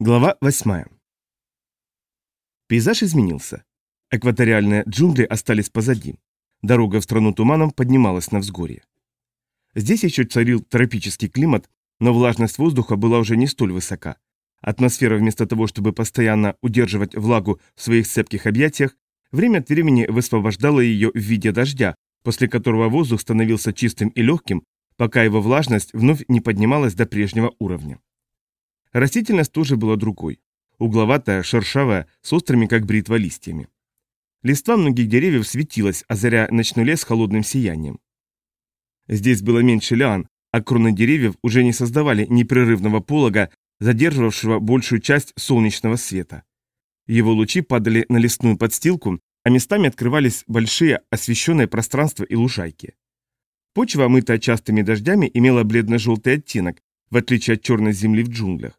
Глава 8. Пейзаж изменился. Экваториальные джунгли остались позади. Дорога в страну туманов поднималась на взгорье. Здесь еще царил тропический климат, но влажность воздуха была уже не столь высока. Атмосфера вместо того, чтобы постоянно удерживать влагу в своих цепких объятиях, время от времени высвобождала ее в виде дождя, после которого воздух становился чистым и легким, пока его влажность вновь не поднималась до прежнего уровня. Растительность тоже была другой. Угловатая, шершавая, с острыми, как бритва, листьями. Листва многих деревьев светилась, озаря ночной лес холодным сиянием. Здесь было меньше лиан, а кроны деревьев уже не создавали непрерывного полога, задерживавшего большую часть солнечного света. Его лучи падали на лесную подстилку, а местами открывались большие освещенные пространства и лужайки. Почва, омытая частыми дождями, имела бледно-желтый оттенок, в отличие от черной земли в джунглях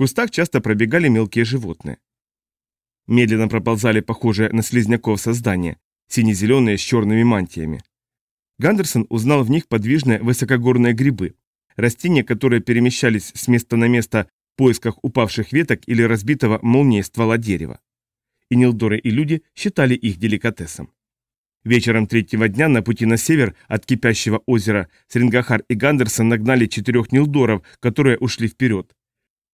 кустах часто пробегали мелкие животные. Медленно проползали похожие на слизняков создания, сине-зеленые с черными мантиями. Гандерсон узнал в них подвижные высокогорные грибы, растения, которые перемещались с места на место в поисках упавших веток или разбитого молнией ствола дерева. И Нилдоры и люди считали их деликатесом. Вечером третьего дня на пути на север от кипящего озера Срингахар и Гандерсон нагнали четырех Нилдоров, которые ушли вперед.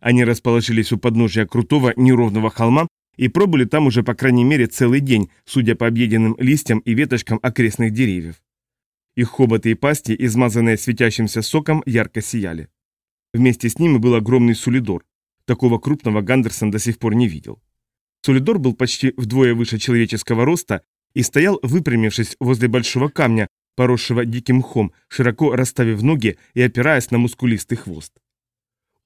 Они расположились у подножия крутого неровного холма и пробыли там уже по крайней мере целый день, судя по объеденным листьям и веточкам окрестных деревьев. Их хоботы и пасти, измазанные светящимся соком, ярко сияли. Вместе с ними был огромный сулидор. Такого крупного Гандерсон до сих пор не видел. Сулидор был почти вдвое выше человеческого роста и стоял, выпрямившись возле большого камня, поросшего диким мхом, широко расставив ноги и опираясь на мускулистый хвост.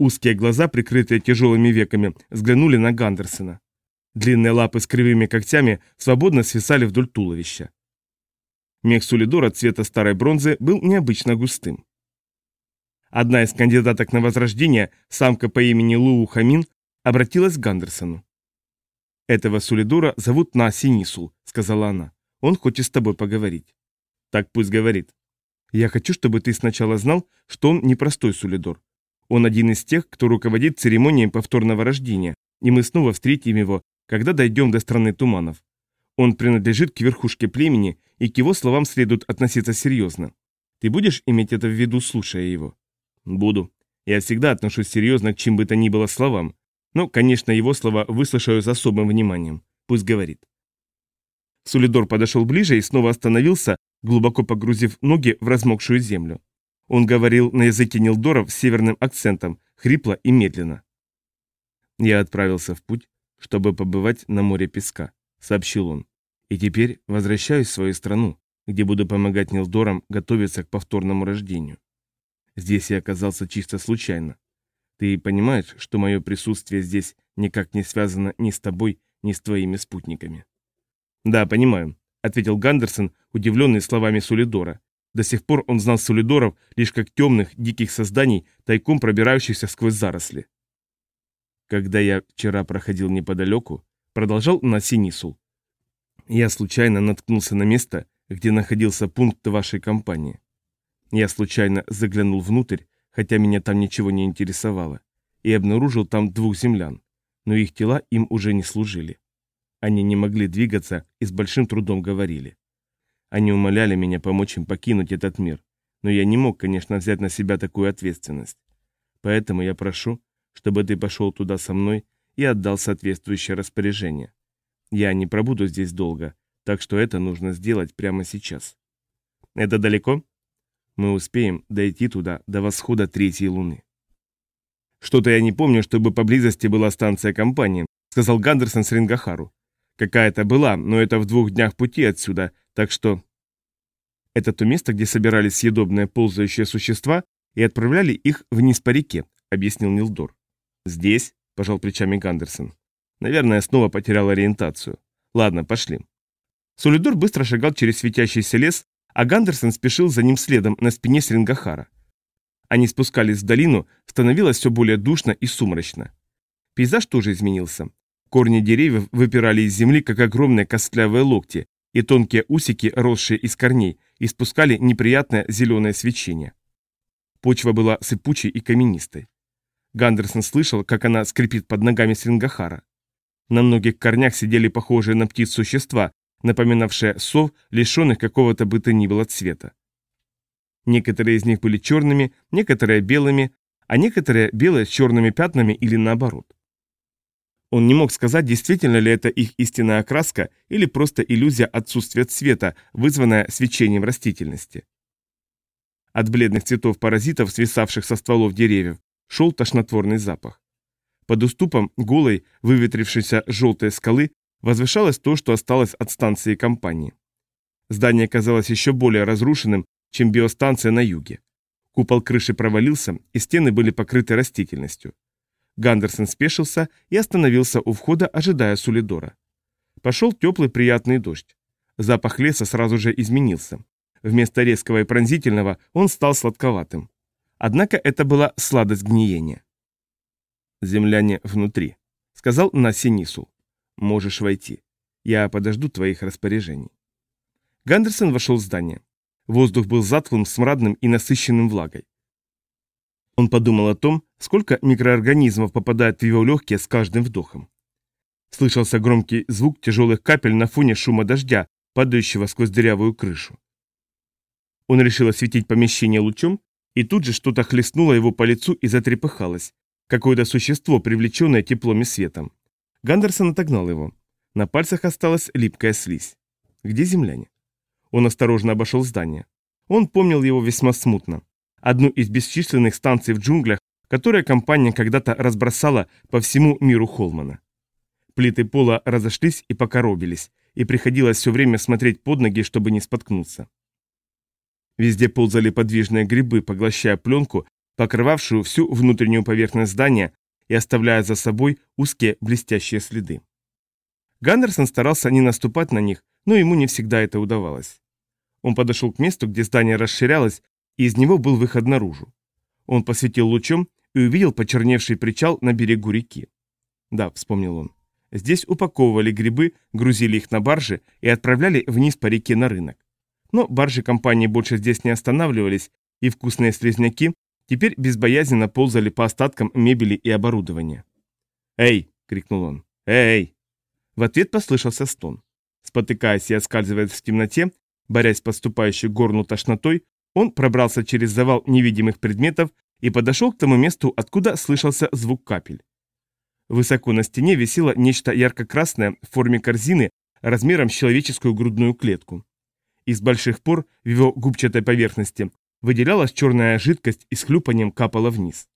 Узкие глаза, прикрытые тяжелыми веками, взглянули на Гандерсона. Длинные лапы с кривыми когтями свободно свисали вдоль туловища. Мех Сулидора цвета старой бронзы был необычно густым. Одна из кандидаток на возрождение, самка по имени Луу Хамин, обратилась к Гандерсону. «Этого Сулидора зовут На Синисул», — сказала она. «Он хочет с тобой поговорить». «Так пусть говорит». «Я хочу, чтобы ты сначала знал, что он непростой Сулидор. Он один из тех, кто руководит церемонией повторного рождения, и мы снова встретим его, когда дойдем до страны туманов. Он принадлежит к верхушке племени, и к его словам следует относиться серьезно. Ты будешь иметь это в виду, слушая его? Буду. Я всегда отношусь серьезно к чем бы то ни было словам. Но, конечно, его слова выслушаю с особым вниманием. Пусть говорит. Сулидор подошел ближе и снова остановился, глубоко погрузив ноги в размокшую землю. Он говорил на языке Нилдоров с северным акцентом, хрипло и медленно. «Я отправился в путь, чтобы побывать на море песка», — сообщил он. «И теперь возвращаюсь в свою страну, где буду помогать Нилдорам готовиться к повторному рождению. Здесь я оказался чисто случайно. Ты понимаешь, что мое присутствие здесь никак не связано ни с тобой, ни с твоими спутниками?» «Да, понимаю», — ответил Гандерсон, удивленный словами Сулидора, до сих пор он знал солидоров лишь как темных, диких созданий, тайком пробирающихся сквозь заросли. Когда я вчера проходил неподалеку, продолжал Насинисул, я случайно наткнулся на место, где находился пункт вашей компании. Я случайно заглянул внутрь, хотя меня там ничего не интересовало, и обнаружил там двух землян, но их тела им уже не служили. Они не могли двигаться и с большим трудом говорили. Они умоляли меня помочь им покинуть этот мир, но я не мог, конечно, взять на себя такую ответственность. Поэтому я прошу, чтобы ты пошел туда со мной и отдал соответствующее распоряжение. Я не пробуду здесь долго, так что это нужно сделать прямо сейчас. Это далеко? Мы успеем дойти туда до восхода третьей луны. Что-то я не помню, чтобы поблизости была станция компании, сказал Гандерсон с Рингахару. Какая-то была, но это в двух днях пути отсюда, так что... Это то место, где собирались съедобные ползающие существа и отправляли их вниз по реке, объяснил Нилдор. Здесь, пожал плечами Гандерсон. Наверное, снова потерял ориентацию. Ладно, пошли. Сулидор быстро шагал через светящийся лес, а Гандерсон спешил за ним следом на спине Срингахара. Они спускались в долину, становилось все более душно и сумрачно. Пейзаж тоже изменился. Корни деревьев выпирали из земли, как огромные костлявые локти, и тонкие усики, росшие из корней, испускали неприятное зеленое свечение. Почва была сыпучей и каменистой. Гандерсон слышал, как она скрипит под ногами свингахара. На многих корнях сидели похожие на птиц существа, напоминавшие сов, лишенных какого-то бы то ни было цвета. Некоторые из них были черными, некоторые белыми, а некоторые белые с черными пятнами или наоборот. Он не мог сказать, действительно ли это их истинная окраска или просто иллюзия отсутствия цвета, вызванная свечением растительности. От бледных цветов паразитов, свисавших со стволов деревьев, шел тошнотворный запах. Под уступом голой, выветрившейся желтой скалы возвышалось то, что осталось от станции компании. Здание казалось еще более разрушенным, чем биостанция на юге. Купол крыши провалился, и стены были покрыты растительностью. Гандерсон спешился и остановился у входа, ожидая Сулидора. Пошел теплый приятный дождь. Запах леса сразу же изменился. Вместо резкого и пронзительного он стал сладковатым. Однако это была сладость гниения. «Земляне внутри», — сказал Насинисул. «Можешь войти. Я подожду твоих распоряжений». Гандерсон вошел в здание. Воздух был затхлым, смрадным и насыщенным влагой. Он подумал о том, сколько микроорганизмов попадает в его легкие с каждым вдохом. Слышался громкий звук тяжелых капель на фоне шума дождя, падающего сквозь дырявую крышу. Он решил осветить помещение лучом, и тут же что-то хлестнуло его по лицу и затрепыхалось. Какое-то существо, привлеченное теплом и светом. Гандерсон отогнал его. На пальцах осталась липкая слизь. Где земляне? Он осторожно обошел здание. Он помнил его весьма смутно одну из бесчисленных станций в джунглях, которые компания когда-то разбросала по всему миру Холмана. Плиты пола разошлись и покоробились, и приходилось все время смотреть под ноги, чтобы не споткнуться. Везде ползали подвижные грибы, поглощая пленку, покрывавшую всю внутреннюю поверхность здания и оставляя за собой узкие блестящие следы. Гандерсон старался не наступать на них, но ему не всегда это удавалось. Он подошел к месту, где здание расширялось, и из него был выход наружу. Он посветил лучом и увидел почерневший причал на берегу реки. Да, вспомнил он. Здесь упаковывали грибы, грузили их на баржи и отправляли вниз по реке на рынок. Но баржи компании больше здесь не останавливались, и вкусные слизняки теперь безбоязненно ползали по остаткам мебели и оборудования. «Эй!» — крикнул он. «Эй!» В ответ послышался стон. Спотыкаясь и отскальзываясь в темноте, борясь с поступающей горну тошнотой, он пробрался через завал невидимых предметов и подошел к тому месту, откуда слышался звук капель. Высоко на стене висело нечто ярко-красное в форме корзины размером с человеческую грудную клетку. Из больших пор в его губчатой поверхности выделялась черная жидкость и с хлюпанием капала вниз.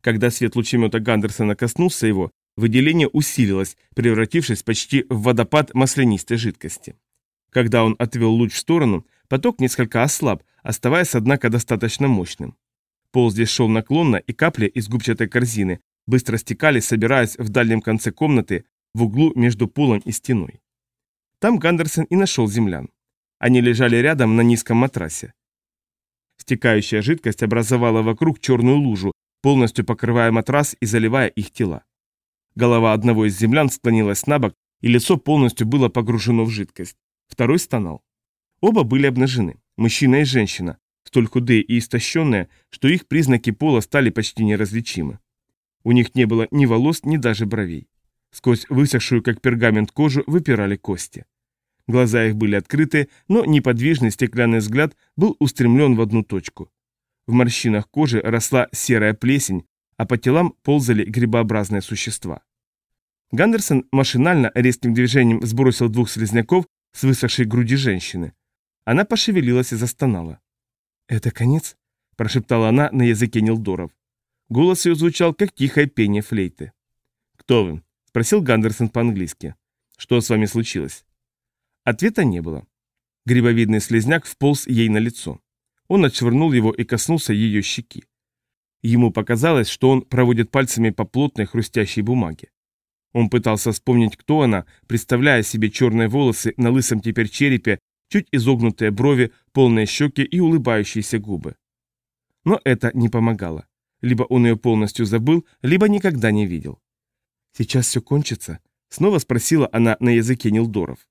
Когда свет лучемета Гандерсона коснулся его, выделение усилилось, превратившись почти в водопад маслянистой жидкости. Когда он отвел луч в сторону, Поток несколько ослаб, оставаясь, однако, достаточно мощным. Пол здесь шел наклонно, и капли из губчатой корзины быстро стекали, собираясь в дальнем конце комнаты, в углу между полом и стеной. Там Гандерсон и нашел землян. Они лежали рядом на низком матрасе. Стекающая жидкость образовала вокруг черную лужу, полностью покрывая матрас и заливая их тела. Голова одного из землян склонилась на бок, и лицо полностью было погружено в жидкость. Второй стонал. Оба были обнажены, мужчина и женщина, столь худые и истощенные, что их признаки пола стали почти неразличимы. У них не было ни волос, ни даже бровей. Сквозь высохшую, как пергамент, кожу выпирали кости. Глаза их были открыты, но неподвижный стеклянный взгляд был устремлен в одну точку. В морщинах кожи росла серая плесень, а по телам ползали грибообразные существа. Гандерсон машинально резким движением сбросил двух слизняков с высохшей груди женщины. Она пошевелилась и застонала. «Это конец?» – прошептала она на языке Нилдоров. Голос ее звучал, как тихое пение флейты. «Кто вы?» – спросил Гандерсон по-английски. «Что с вами случилось?» Ответа не было. Грибовидный слезняк вполз ей на лицо. Он отшвырнул его и коснулся ее щеки. Ему показалось, что он проводит пальцами по плотной хрустящей бумаге. Он пытался вспомнить, кто она, представляя себе черные волосы на лысом теперь черепе чуть изогнутые брови, полные щеки и улыбающиеся губы. Но это не помогало. Либо он ее полностью забыл, либо никогда не видел. «Сейчас все кончится?» — снова спросила она на языке Нилдоров.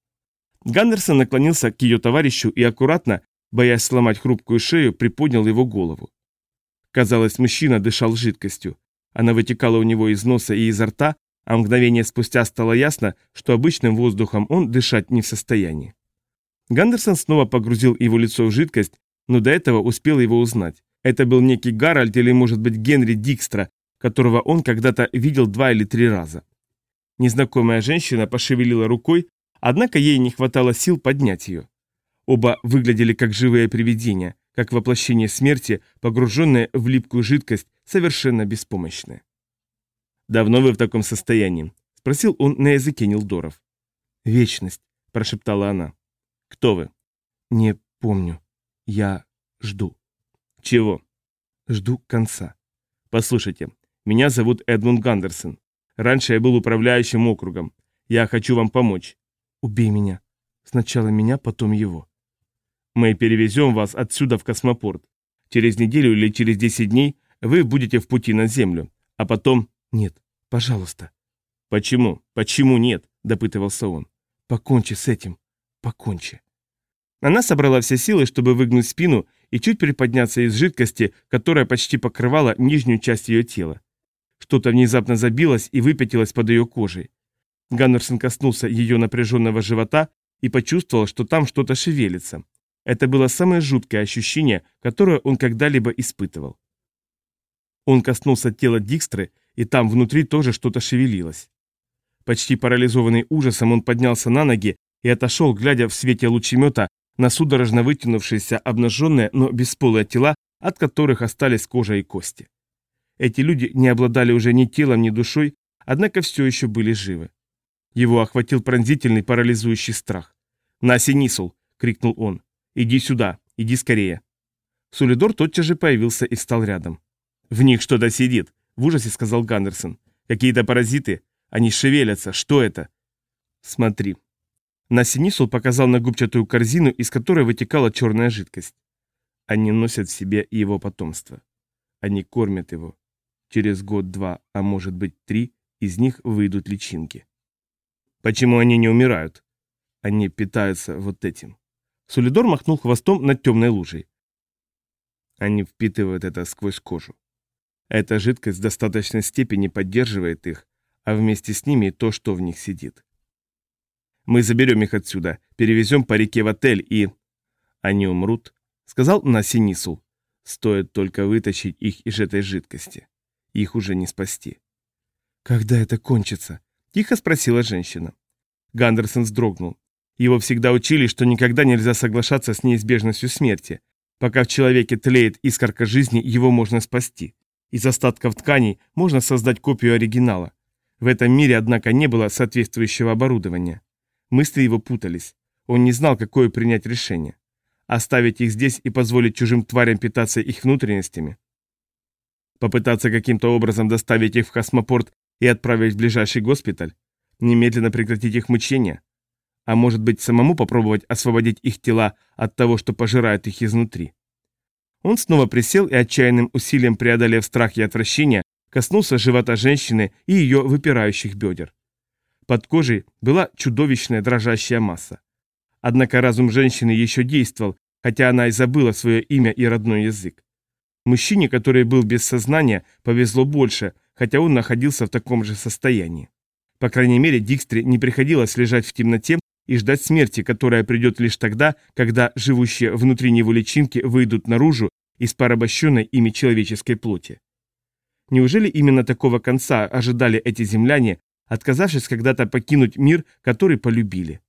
Гандерсон наклонился к ее товарищу и аккуратно, боясь сломать хрупкую шею, приподнял его голову. Казалось, мужчина дышал жидкостью. Она вытекала у него из носа и изо рта, а мгновение спустя стало ясно, что обычным воздухом он дышать не в состоянии. Гандерсон снова погрузил его лицо в жидкость, но до этого успел его узнать. Это был некий Гарольд или, может быть, Генри Дикстра, которого он когда-то видел два или три раза. Незнакомая женщина пошевелила рукой, однако ей не хватало сил поднять ее. Оба выглядели как живые привидения, как воплощение смерти, погруженное в липкую жидкость, совершенно беспомощное. «Давно вы в таком состоянии?» – спросил он на языке Нилдоров. «Вечность», – прошептала она. «Кто вы?» «Не помню. Я жду». «Чего?» «Жду конца». «Послушайте, меня зовут Эдмунд Гандерсон. Раньше я был управляющим округом. Я хочу вам помочь». «Убей меня. Сначала меня, потом его». «Мы перевезем вас отсюда в космопорт. Через неделю или через 10 дней вы будете в пути на Землю. А потом...» «Нет, пожалуйста». «Почему? Почему нет?» – допытывался он. «Покончи с этим. Покончи». Она собрала все силы, чтобы выгнуть спину и чуть приподняться из жидкости, которая почти покрывала нижнюю часть ее тела. Что-то внезапно забилось и выпятилось под ее кожей. Ганнерсон коснулся ее напряженного живота и почувствовал, что там что-то шевелится. Это было самое жуткое ощущение, которое он когда-либо испытывал. Он коснулся тела Дикстры, и там внутри тоже что-то шевелилось. Почти парализованный ужасом он поднялся на ноги и отошел, глядя в свете лучемета на судорожно вытянувшиеся обнаженные, но бесполые тела, от которых остались кожа и кости. Эти люди не обладали уже ни телом, ни душой, однако все еще были живы. Его охватил пронзительный парализующий страх. «Наси Нисул!» — крикнул он. «Иди сюда! Иди скорее!» Сулидор тотчас же появился и встал рядом. «В них что-то сидит!» — в ужасе сказал Гандерсон. «Какие-то паразиты! Они шевелятся! Что это?» «Смотри!» Наси Нисул показал на губчатую корзину, из которой вытекала черная жидкость. Они носят в себе его потомство. Они кормят его. Через год-два, а может быть три, из них выйдут личинки. Почему они не умирают? Они питаются вот этим. Сулидор махнул хвостом над темной лужей. Они впитывают это сквозь кожу. Эта жидкость в достаточной степени поддерживает их, а вместе с ними то, что в них сидит. Мы заберем их отсюда, перевезем по реке в отель и... Они умрут, сказал Насинисул. Стоит только вытащить их из этой жидкости. Их уже не спасти. «Когда это кончится?» – тихо спросила женщина. Гандерсон вздрогнул. Его всегда учили, что никогда нельзя соглашаться с неизбежностью смерти. Пока в человеке тлеет искорка жизни, его можно спасти. Из остатков тканей можно создать копию оригинала. В этом мире, однако, не было соответствующего оборудования. Мысли его путались. Он не знал, какое принять решение. Оставить их здесь и позволить чужим тварям питаться их внутренностями? Попытаться каким-то образом доставить их в космопорт и отправить в ближайший госпиталь? Немедленно прекратить их мучения? А может быть, самому попробовать освободить их тела от того, что пожирает их изнутри? Он снова присел и отчаянным усилием преодолев страх и отвращение, коснулся живота женщины и ее выпирающих бедер. Под кожей была чудовищная дрожащая масса. Однако разум женщины еще действовал, хотя она и забыла свое имя и родной язык. Мужчине, который был без сознания, повезло больше, хотя он находился в таком же состоянии. По крайней мере, Дикстре не приходилось лежать в темноте и ждать смерти, которая придет лишь тогда, когда живущие внутри него личинки выйдут наружу из порабощенной ими человеческой плоти. Неужели именно такого конца ожидали эти земляне, отказавшись когда-то покинуть мир, который полюбили?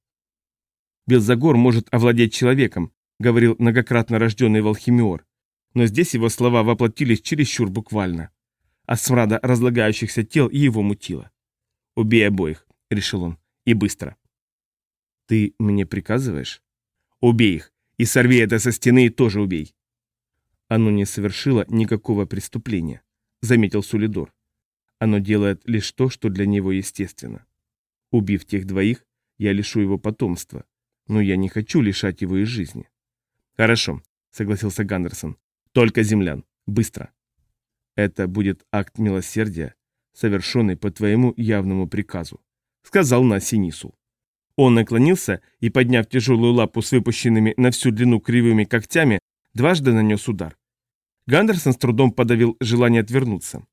Белзагор может овладеть человеком, говорил многократно рожденный Волхимиор но здесь его слова воплотились чересчур буквально. А смрада разлагающихся тел его мутило. «Убей обоих», — решил он, — «и быстро». «Ты мне приказываешь?» «Убей их, и сорви это со стены и тоже убей». «Оно не совершило никакого преступления», — заметил Сулидор. «Оно делает лишь то, что для него естественно. Убив тех двоих, я лишу его потомства, но я не хочу лишать его и жизни». «Хорошо», — согласился Гандерсон. Только землян. Быстро. Это будет акт милосердия, совершенный по твоему явному приказу, сказал Насинису. Он наклонился и, подняв тяжелую лапу с выпущенными на всю длину кривыми когтями, дважды нанес удар. Гандерсон с трудом подавил желание отвернуться.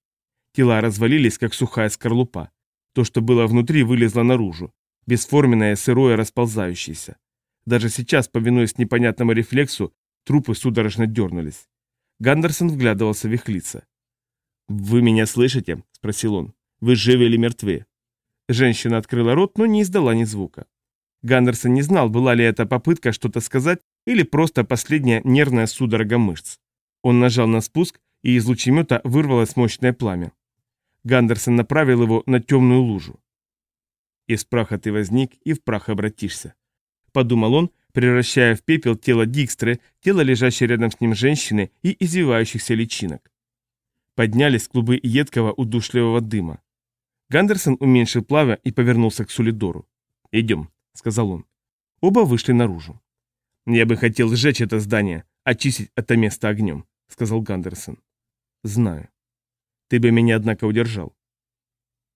Тела развалились, как сухая скорлупа. То, что было внутри, вылезло наружу, бесформенное, сырое, расползающееся. Даже сейчас, повинуясь непонятному рефлексу, трупы судорожно дернулись. Гандерсон вглядывался в их лица. «Вы меня слышите?» – спросил он. «Вы живы или мертвы?» Женщина открыла рот, но не издала ни звука. Гандерсон не знал, была ли это попытка что-то сказать или просто последняя нервная судорога мышц. Он нажал на спуск, и из лучемета вырвалось мощное пламя. Гандерсон направил его на темную лужу. «Из праха ты возник, и в прах обратишься», — подумал он, превращая в пепел тело Дикстры, тело лежащей рядом с ним женщины и извивающихся личинок. Поднялись клубы едкого удушливого дыма. Гандерсон уменьшил пламя и повернулся к Сулидору. «Идем», — сказал он. Оба вышли наружу. «Я бы хотел сжечь это здание, очистить это место огнем», — сказал Гандерсон. «Знаю». Ты бы меня, однако, удержал.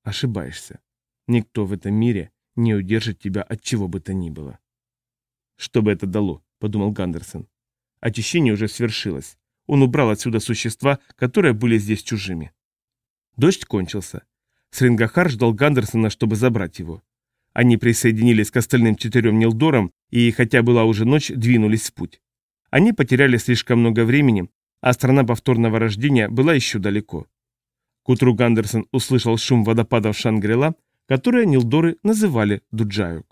Ошибаешься. Никто в этом мире не удержит тебя от чего бы то ни было. Что бы это дало, подумал Гандерсон. Очищение уже свершилось. Он убрал отсюда существа, которые были здесь чужими. Дождь кончился. Срингахар ждал Гандерсона, чтобы забрать его. Они присоединились к остальным четырем Нилдорам и, хотя была уже ночь, двинулись в путь. Они потеряли слишком много времени, а страна повторного рождения была еще далеко. К утру Гандерсон услышал шум водопадов Шангрила, которые Нилдоры называли Дуджаюк.